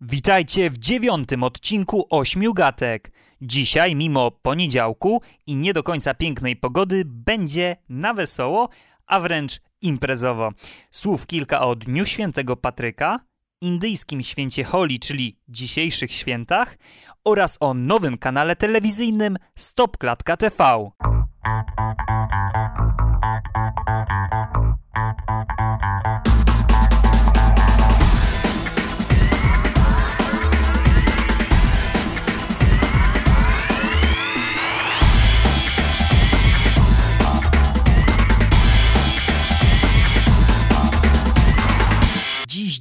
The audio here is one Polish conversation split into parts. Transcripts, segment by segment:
Witajcie w dziewiątym odcinku Ośmiu Gatek. Dzisiaj, mimo poniedziałku i nie do końca pięknej pogody, będzie na wesoło, a wręcz imprezowo. Słów kilka o Dniu Świętego Patryka, indyjskim święcie Holi, czyli dzisiejszych świętach, oraz o nowym kanale telewizyjnym Stop Klatka TV.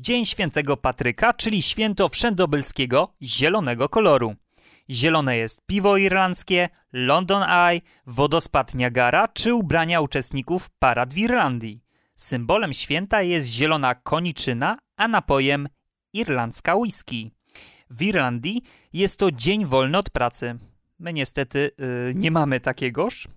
Dzień Świętego Patryka, czyli święto wszędobylskiego zielonego koloru. Zielone jest piwo irlandzkie, London Eye, wodospad Niagara czy ubrania uczestników parad w Irlandii. Symbolem święta jest zielona koniczyna, a napojem irlandzka whisky. W Irlandii jest to dzień wolny od pracy. My niestety yy, nie mamy takiegoż.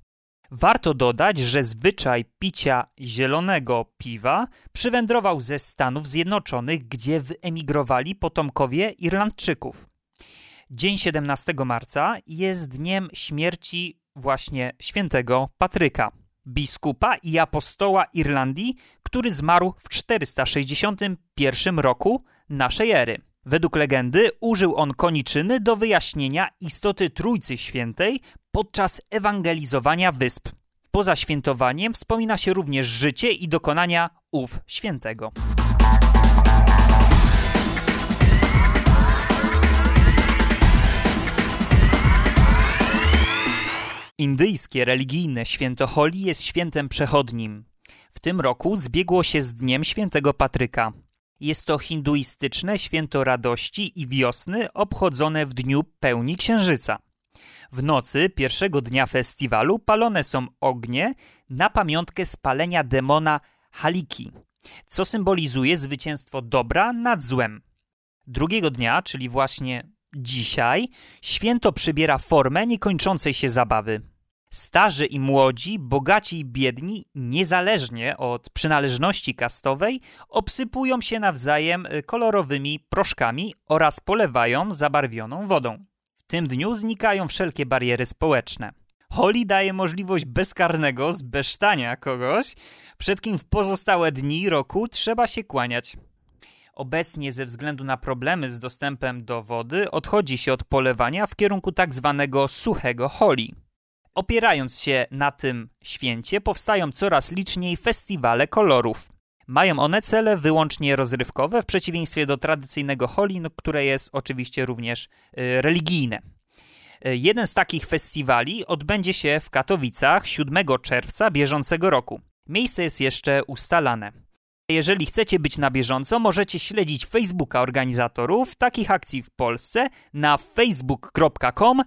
Warto dodać, że zwyczaj picia zielonego piwa przywędrował ze Stanów Zjednoczonych, gdzie wyemigrowali potomkowie Irlandczyków. Dzień 17 marca jest dniem śmierci właśnie świętego Patryka, biskupa i apostoła Irlandii, który zmarł w 461 roku naszej ery. Według legendy użył on koniczyny do wyjaśnienia istoty Trójcy Świętej podczas ewangelizowania wysp. Poza świętowaniem wspomina się również życie i dokonania ów świętego. Indyjskie religijne święto Holi jest świętem przechodnim. W tym roku zbiegło się z Dniem Świętego Patryka. Jest to hinduistyczne święto radości i wiosny obchodzone w dniu pełni księżyca. W nocy pierwszego dnia festiwalu palone są ognie na pamiątkę spalenia demona Haliki, co symbolizuje zwycięstwo dobra nad złem. Drugiego dnia, czyli właśnie dzisiaj, święto przybiera formę niekończącej się zabawy. Starzy i młodzi, bogaci i biedni, niezależnie od przynależności kastowej, obsypują się nawzajem kolorowymi proszkami oraz polewają zabarwioną wodą. W tym dniu znikają wszelkie bariery społeczne. Holi daje możliwość bezkarnego zbesztania kogoś, przed kim w pozostałe dni roku trzeba się kłaniać. Obecnie ze względu na problemy z dostępem do wody odchodzi się od polewania w kierunku tak zwanego suchego holi. Opierając się na tym święcie, powstają coraz liczniej festiwale kolorów. Mają one cele wyłącznie rozrywkowe, w przeciwieństwie do tradycyjnego no, które jest oczywiście również y, religijne. Y, jeden z takich festiwali odbędzie się w Katowicach 7 czerwca bieżącego roku. Miejsce jest jeszcze ustalane. Jeżeli chcecie być na bieżąco, możecie śledzić Facebooka organizatorów takich akcji w Polsce na facebook.com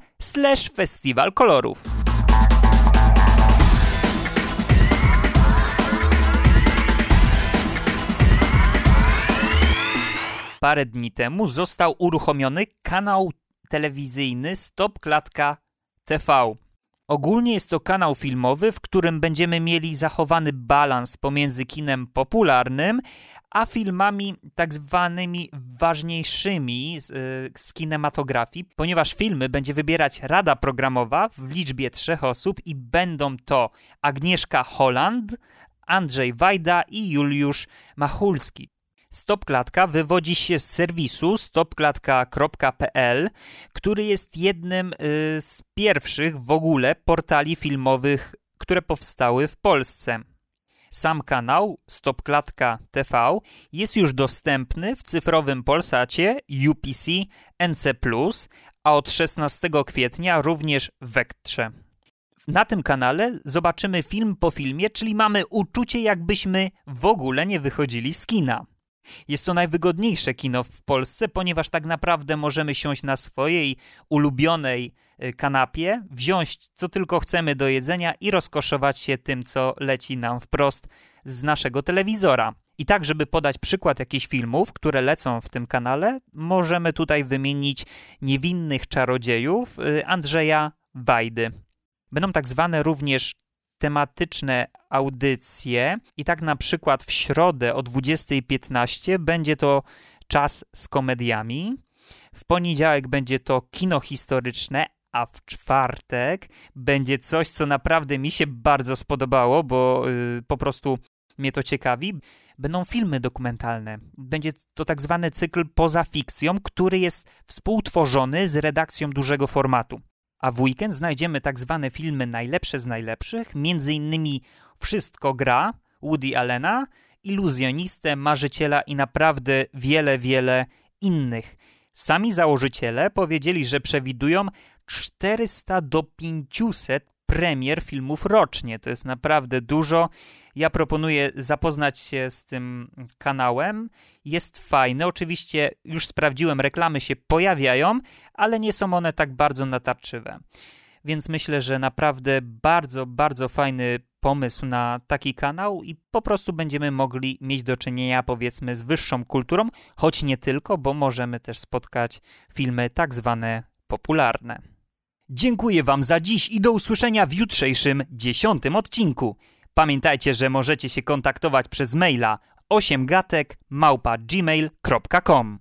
Parę dni temu został uruchomiony kanał telewizyjny Stop Klatka TV. Ogólnie jest to kanał filmowy, w którym będziemy mieli zachowany balans pomiędzy kinem popularnym, a filmami tak zwanymi ważniejszymi z, z, kinematografii, ponieważ filmy będzie wybierać rada programowa w liczbie trzech osób i będą to Agnieszka Holland, Andrzej Wajda i Juliusz Machulski. Stopklatka wywodzi się z serwisu stopklatka.pl, który jest jednym y, z pierwszych w ogóle portali filmowych, które powstały w Polsce. Sam kanał Stopklatka TV jest już dostępny w cyfrowym Polsacie UPC NC+, a od 16 kwietnia również w Wektrze. Na tym kanale zobaczymy film po filmie, czyli mamy uczucie jakbyśmy w ogóle nie wychodzili z kina. Jest to najwygodniejsze kino w Polsce, ponieważ tak naprawdę możemy siąść na swojej ulubionej y, kanapie, wziąć co tylko chcemy do jedzenia i rozkoszować się tym, co leci nam wprost z naszego telewizora. I tak, żeby podać przykład jakichś filmów, które lecą w tym kanale, możemy tutaj wymienić Niewinnych Czarodziejów y, Andrzeja Wajdy. Będą tak zwane również tematyczne audycje i tak na przykład w środę o 20.15 będzie to Czas z komediami. W poniedziałek będzie to kino historyczne, a w czwartek będzie coś, co naprawdę mi się bardzo spodobało, bo yy, po prostu mnie to ciekawi. Będą filmy dokumentalne. Będzie to tak zwany cykl poza fikcją, który jest współtworzony z redakcją dużego formatu. A w weekend znajdziemy tak zwane filmy najlepsze z najlepszych, między innymi Wszystko gra Woody Allena, Iluzjonistę, Marzyciela i naprawdę wiele, wiele innych. Sami założyciele powiedzieli, że przewidują 400 do 500 premier filmów rocznie. To jest naprawdę dużo. Ja proponuję zapoznać się z tym kanałem. Jest fajny. Oczywiście już sprawdziłem, reklamy się pojawiają, ale nie są one tak bardzo natarczywe. Więc myślę, że naprawdę bardzo, bardzo fajny pomysł na taki kanał i po prostu będziemy mogli mieć do czynienia powiedzmy z wyższą kulturą, choć nie tylko, bo możemy też spotkać filmy tak zwane popularne. Dziękuję Wam za dziś i do usłyszenia w jutrzejszym dziesiątym odcinku. Pamiętajcie, że możecie się kontaktować przez maila 8gatek małpa gmail.com.